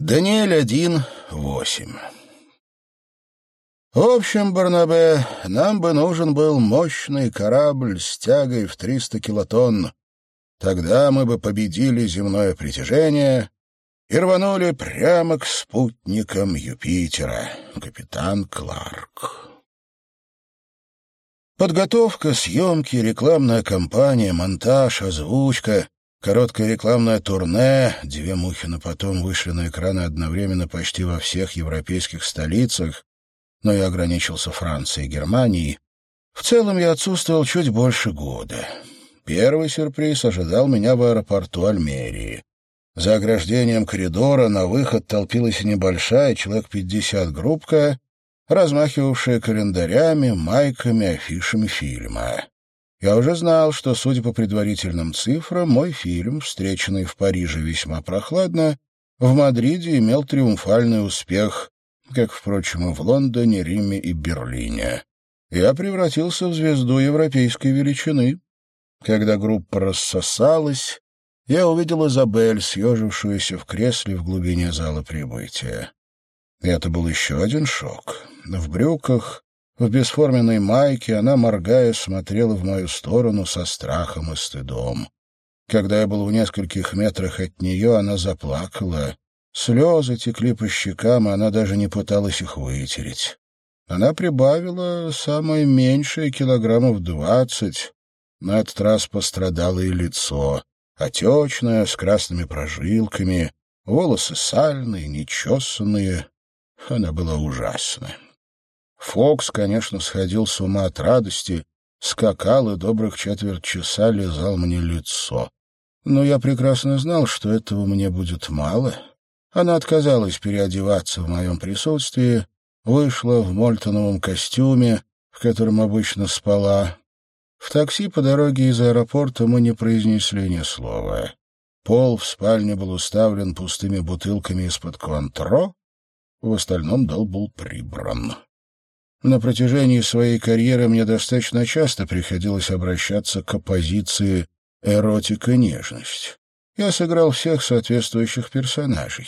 Даниэль 1, 8. В общем, Барнабе, нам бы нужен был мощный корабль с тягой в 300 килотонн. Тогда мы бы победили земное притяжение и рванули прямо к спутникам Юпитера. Капитан Кларк. Подготовка, съемки, рекламная кампания, монтаж, озвучка Короткое рекламное турне, две Мухина потом вышли на экраны одновременно почти во всех европейских столицах, но я ограничился Францией и Германией. В целом я отсутствовал чуть больше года. Первый сюрприз ожидал меня в аэропорту Альмерии. За ограждением коридора на выход толпилась небольшая, человек пятьдесят группка, размахивавшая календарями, майками, афишами фильма. Я уже знал, что, судя по предварительным цифрам, мой фильм, встреченный в Париже весьма прохладно, в Мадриде имел триумфальный успех, как, впрочем, и в Лондоне, Риме и Берлине. Я превратился в звезду европейской величины. Когда группа рассосалась, я увидел Изабель, съежившуюся в кресле в глубине зала прибытия. Это был еще один шок. В брюках, в бесформенной майке она, моргая, смотрела в мою сторону со страхом и стыдом. Когда я был в нескольких метрах от нее, она заплакала. Слезы текли по щекам, и она даже не пыталась их вытереть. Она прибавила самое меньшее килограммов двадцать. На этот раз пострадало и лицо, отечное, с красными прожилками, волосы сальные, нечесанные. Она была ужасна. Фокс, конечно, сходил с ума от радости, скакал и добрых четверть часа лизал мне лицо. Но я прекрасно знал, что этого мне будет мало. Она отказалась переодеваться в моем присутствии, вышла в мольтоновом костюме, в котором обычно спала. В такси по дороге из аэропорта мы не произнесли ни слова. Пол в спальне был уставлен пустыми бутылками из-под контро, в остальном дом был прибран. На протяжении своей карьеры мне достаточно часто приходилось обращаться к оппозиции эротика-нежность. Я сыграл всех соответствующих персонажей.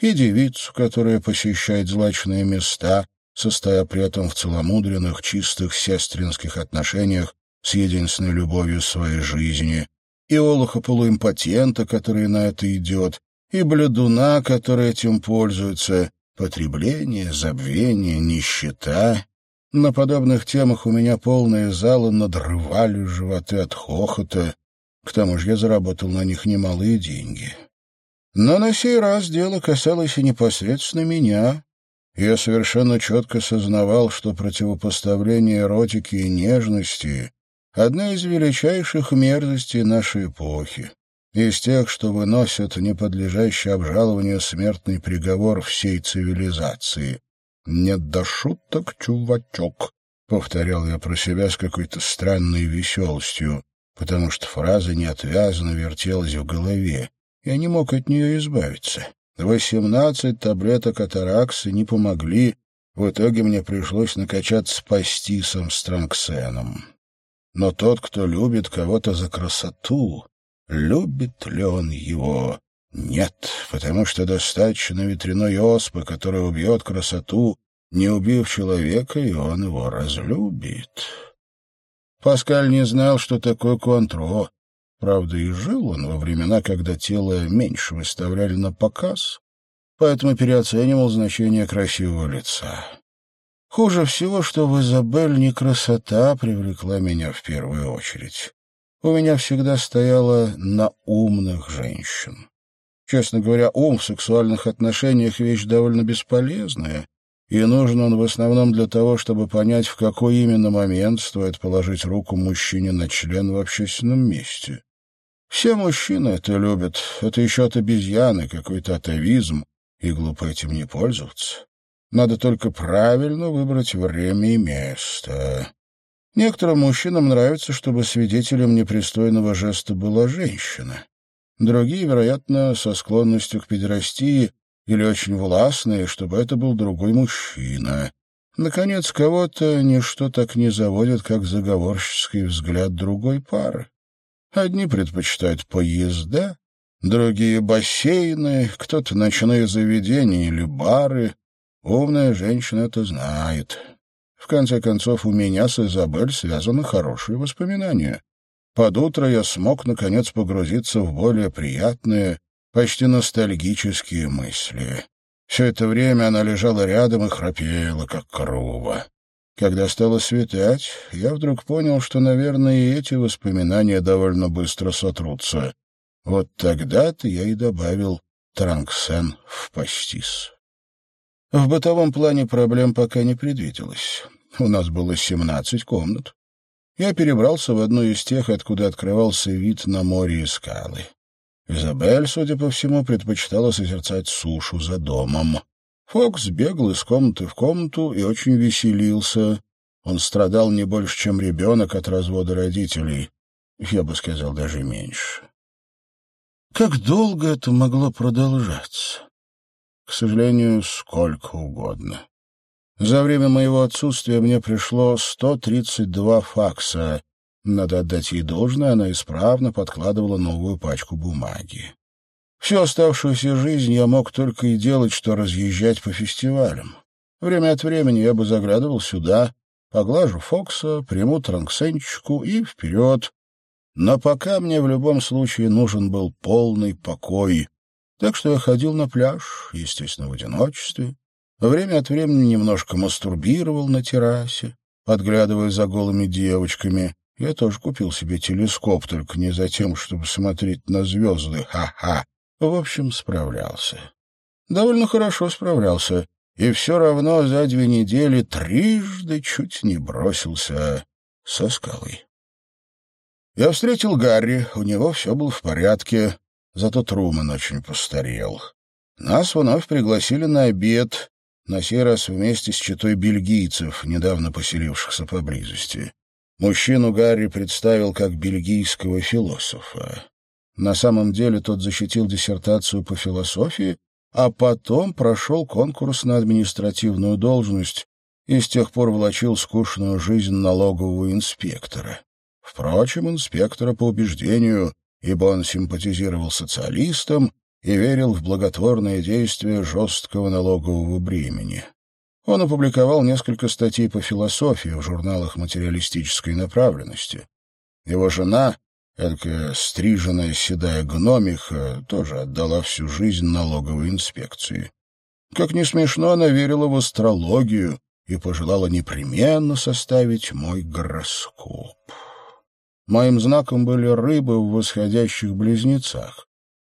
И девицу, которая посещает злачные места, состоя при этом в целомудренных, чистых сестринских отношениях с единственной любовью своей жизни, и олуха-полуимпотента, который на это идет, и бледуна, который этим пользуется, потребление, забвение, нищета на подобных темах у меня полные залы надрывали животы от хохота. К тому же я заработал на них немалые деньги. Но на сей раз дело касалось и непосредственно меня. Я совершенно четко сознавал, что противопоставление эротики и нежности — одна из величайших мерзостей нашей эпохи, из тех, что выносят неподлежащий обжалованию смертный приговор всей цивилизации. «Нет до шуток, чувачок», — повторял я про себя с какой-то странной веселостью, потому что фраза неотвязно вертелась в голове. Я не мог от нее избавиться. Восемнадцать таблеток атаракса не помогли. В итоге мне пришлось накачаться пастисом с транксеном. Но тот, кто любит кого-то за красоту, любит ли он его? Нет, потому что достаточно ветряной оспы, которая убьет красоту, не убив человека, и он его разлюбит. Паскаль не знал, что такое контро. Правда, и жил он во времена, когда тело меньше выставляли на показ, поэтому переоценивал значение красивого лица. Хуже всего, что в Изабель не красота привлекла меня в первую очередь. У меня всегда стояло на умных женщин. Честно говоря, ум в сексуальных отношениях — вещь довольно бесполезная, и нужен он в основном для того, чтобы понять, в какой именно момент стоит положить руку мужчине на член в общественном месте. Все мужчины это любят, это еще от обезьяны, какой-то атовизм, и глупо этим не пользоваться. Надо только правильно выбрать время и место. Некоторым мужчинам нравится, чтобы свидетелем непристойного жеста была женщина. Другие, вероятно, со склонностью к педерастии или очень властные, чтобы это был другой мужчина. Наконец, кого-то ничто так не заводит, как заговорческий взгляд другой пары. Одни предпочитают поезда, другие — бассейны, кто-то — ночные заведения или бары. Умная женщина это знает. В конце концов, у меня с Изабель связаны хорошие воспоминания. Под утро я смог, наконец, погрузиться в более приятные, почти ностальгические мысли. Все это время она лежала рядом и храпела, как корова. Когда стало светать, я вдруг понял, что, наверное, и эти воспоминания довольно быстро сотрутся. Вот тогда-то я и добавил Транксен в пастис. В бытовом плане проблем пока не предвиделось. У нас было семнадцать комнат. Я перебрался в одну из тех, откуда открывался вид на море и скалы. Изабель, судя по всему, предпочитала созерцать сушу за домом. Фокс бегал из комнаты в комнату и очень веселился. Он страдал не больше, чем ребенок от развода родителей. Я бы сказал, даже меньше. Как долго это могло продолжаться? К сожалению, сколько угодно. За время моего отсутствия мне пришло 132 факса, надо отдать ей должное, она исправно подкладывала новую пачку бумаги. Всю оставшуюся жизнь я мог только и делать, что разъезжать по фестивалям. Время от времени я бы заглядывал сюда, поглажу Фокса, приму транксенчику и вперед. Но пока мне в любом случае нужен был полный покой. Так что я ходил на пляж, естественно, в одиночестве. Время от времени немножко мастурбировал на террасе, подглядывая за голыми девочками. Я тоже купил себе телескоп, только не за тем, чтобы смотреть на звезды. Ха-ха. В общем, справлялся. Довольно хорошо справлялся. И все равно за две недели трижды чуть не бросился со скалы. Я встретил Гарри, у него все было в порядке, зато Труман очень постарел. Нас вновь пригласили на обед, на сей раз вместе с четой бельгийцев, недавно поселившихся поблизости. Мужчину Гарри представил как бельгийского философа. На самом деле тот защитил диссертацию по философии, а потом прошел конкурс на административную должность и с тех пор влачил скучную жизнь налогового инспектора. Впрочем, инспектора по убеждению, ибо он симпатизировал социалистам и верил в благотворное действие жесткого налогового бремени. Он опубликовал несколько статей по философии в журналах материалистической направленности. Его жена, эдакая стриженная седая гномиха, тоже отдала всю жизнь налоговой инспекции. Как ни смешно, она верила в астрологию и пожелала непременно составить мой гороскоп. Моим знаком были рыбы в восходящих близнецах,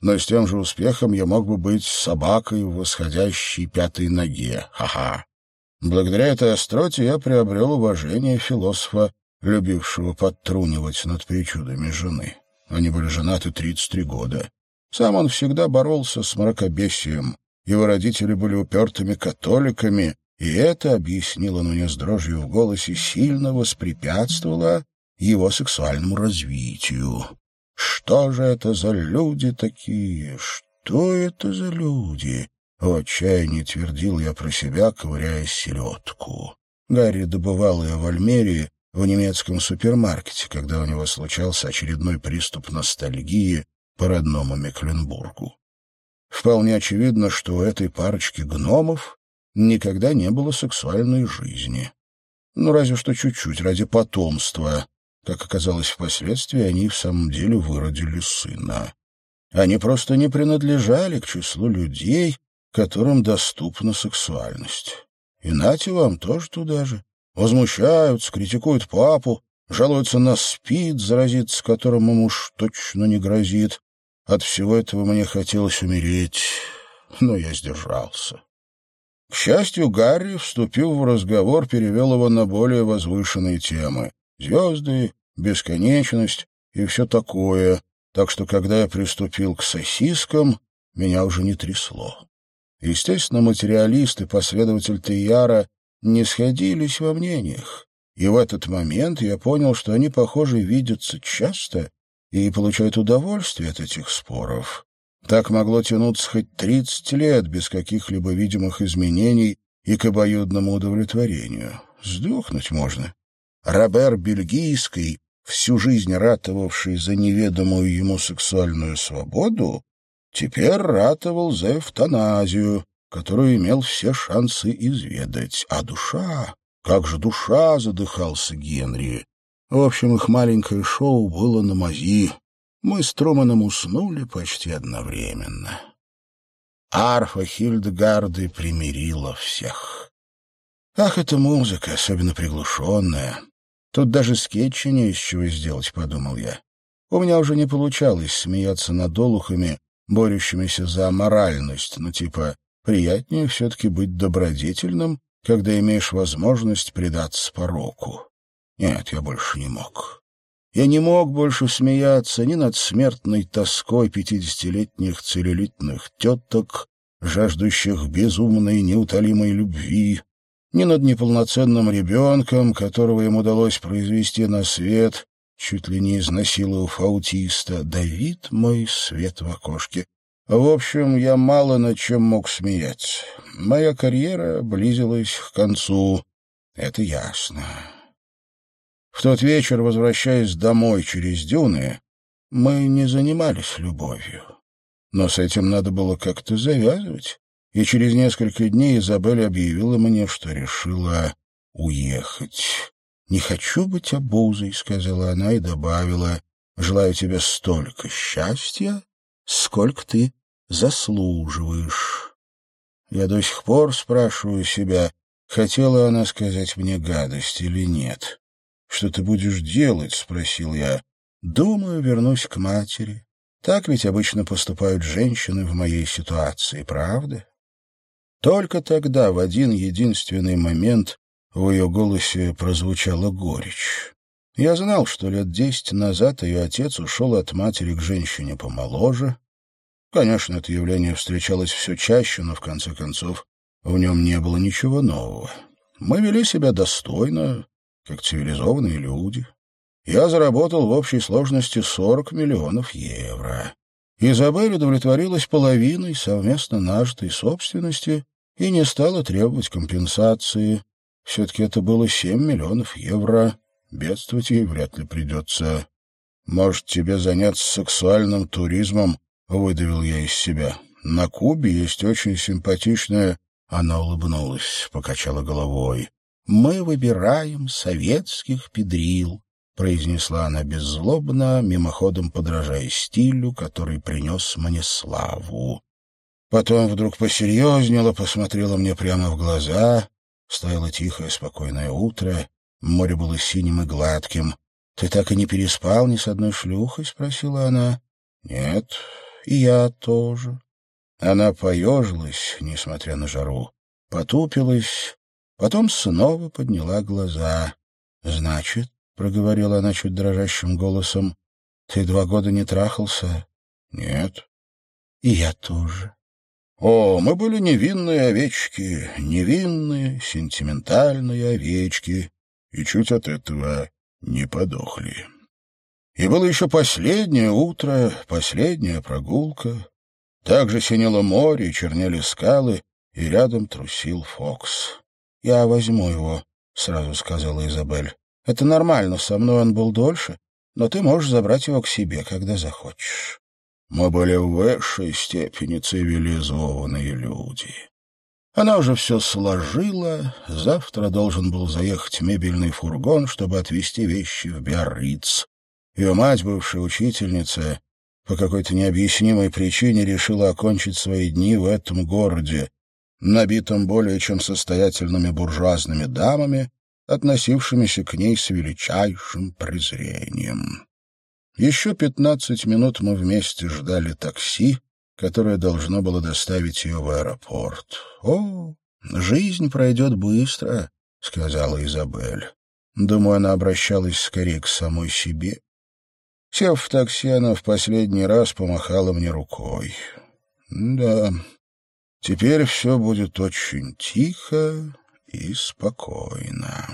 но с тем же успехом я мог бы быть собакой в восходящей пятой ноге. Ха-ха. Благодаря этой остроте я приобрел уважение философа, любившего подтрунивать над причудами жены. Они были женаты 33 года. Сам он всегда боролся с мракобесием. Его родители были упертыми католиками, и это, объяснил он мне с дрожью в голосе, сильно воспрепятствовало его сексуальному развитию. Что же это за люди такие? Что это за люди? В отчаянии твердил я про себя, ковыряя селедку. Гарри добывал ее в Альмерии, в немецком супермаркете, когда у него случался очередной приступ ностальгии по родному Мекленбургу. Вполне очевидно, что у этой парочки гномов никогда не было сексуальной жизни. Ну, разве что чуть-чуть, ради потомства. Как оказалось впоследствии, они в самом деле выродили сына. Они просто не принадлежали к числу людей, которым доступна сексуальность. И нате вам тоже туда же. Возмущаются, критикуют папу, жалуются на спид, заразиться которым ему уж точно не грозит. От всего этого мне хотелось умереть, но я сдержался. К счастью, Гарри, вступил в разговор, перевел его на более возвышенные темы. Звезды, бесконечность и все такое. Так что, когда я приступил к сосискам, меня уже не трясло. Естественно, материалист и последователь Тейяра не сходились во мнениях. И в этот момент я понял, что они, похоже, видятся часто и получают удовольствие от этих споров. Так могло тянуться хоть тридцать лет без каких-либо видимых изменений и к обоюдному удовлетворению. Сдохнуть можно. Робер Бельгийский, всю жизнь ратовавший за неведомую ему сексуальную свободу, теперь ратовал за эвтаназию, которую имел все шансы изведать. А душа... Как же душа, задыхался Генри. В общем, их маленькое шоу было на мази. Мы с Труманом уснули почти одновременно. Арфа Хильдгарды примирила всех. Ах, эта музыка, особенно приглушенная. Тут даже скетчи не из чего сделать, подумал я. У меня уже не получалось смеяться над олухами, борющимися за моральность, ну типа приятнее все-таки быть добродетельным, когда имеешь возможность предаться пороку. Нет, я больше не мог. Я не мог больше смеяться ни над смертной тоской пятидесятилетних целлюлитных теток, жаждущих безумной неутолимой любви, ни над неполноценным ребенком, которого им удалось произвести на свет, чуть ли не изнасиловав аутиста. Давид мой свет в окошке. В общем, я мало над чем мог смеяться. Моя карьера близилась к концу. Это ясно. В тот вечер, возвращаясь домой через дюны, мы не занимались любовью. Но с этим надо было как-то завязывать, и через несколько дней Изабель объявила мне, что решила уехать. «Не хочу быть обузой», — сказала она и добавила, «желаю тебе столько счастья, сколько ты заслуживаешь». Я до сих пор спрашиваю себя, хотела она сказать мне гадость или нет. «Что ты будешь делать?» — спросил я. «Думаю, вернусь к матери. Так ведь обычно поступают женщины в моей ситуации, правда?» Только тогда, в один единственный момент, в ее голосе прозвучала горечь. Я знал, что лет десять назад ее отец ушел от матери к женщине помоложе. Конечно, это явление встречалось все чаще, но, в конце концов, в нем не было ничего нового. Мы вели себя достойно, как цивилизованные люди. Я заработал в общей сложности 40 миллионов евро. Изабель удовлетворилась половиной совместно нажитой собственности и не стала требовать компенсации. Все-таки это было 7 миллионов евро. Бедствовать ей вряд ли придется. «Может, тебе заняться сексуальным туризмом?» — выдавил я из себя. «На Кубе есть очень симпатичная...» Она улыбнулась, покачала головой мы выбираем советских педрил», — произнесла она беззлобно, мимоходом подражая стилю, который принес мне славу. Потом вдруг посерьезнела, посмотрела мне прямо в глаза. Стояло тихое, спокойное утро, море было синим и гладким. «Ты так и не переспал ни с одной шлюхой?» — спросила она. «Нет, и я тоже». Она поежилась, несмотря на жару, потупилась Потом снова подняла глаза. «Значит», — проговорила она чуть дрожащим голосом, — «ты два года не трахался?» «Нет». «И я тоже». О, мы были невинные овечки, невинные, сентиментальные овечки, и чуть от этого не подохли. И было еще последнее утро, последняя прогулка. Также синело море чернели скалы, и рядом трусил Фокс. «Я возьму его», — сразу сказала Изабель. «Это нормально, со мной он был дольше, но ты можешь забрать его к себе, когда захочешь». Мы были в высшей степени цивилизованные люди. Она уже все сложила. Завтра должен был заехать мебельный фургон, чтобы отвезти вещи в Биарриц. Ее мать, бывшая учительница, по какой-то необъяснимой причине решила окончить свои дни в этом городе, набитым более чем состоятельными буржуазными дамами, относившимися к ней с величайшим презрением. Еще пятнадцать минут мы вместе ждали такси, которое должно было доставить ее в аэропорт. «О, жизнь пройдет быстро», — сказала Изабель. Думаю, она обращалась скорее к самой себе. Сев в такси, она в последний раз помахала мне рукой. «Да, Теперь все будет очень тихо и спокойно.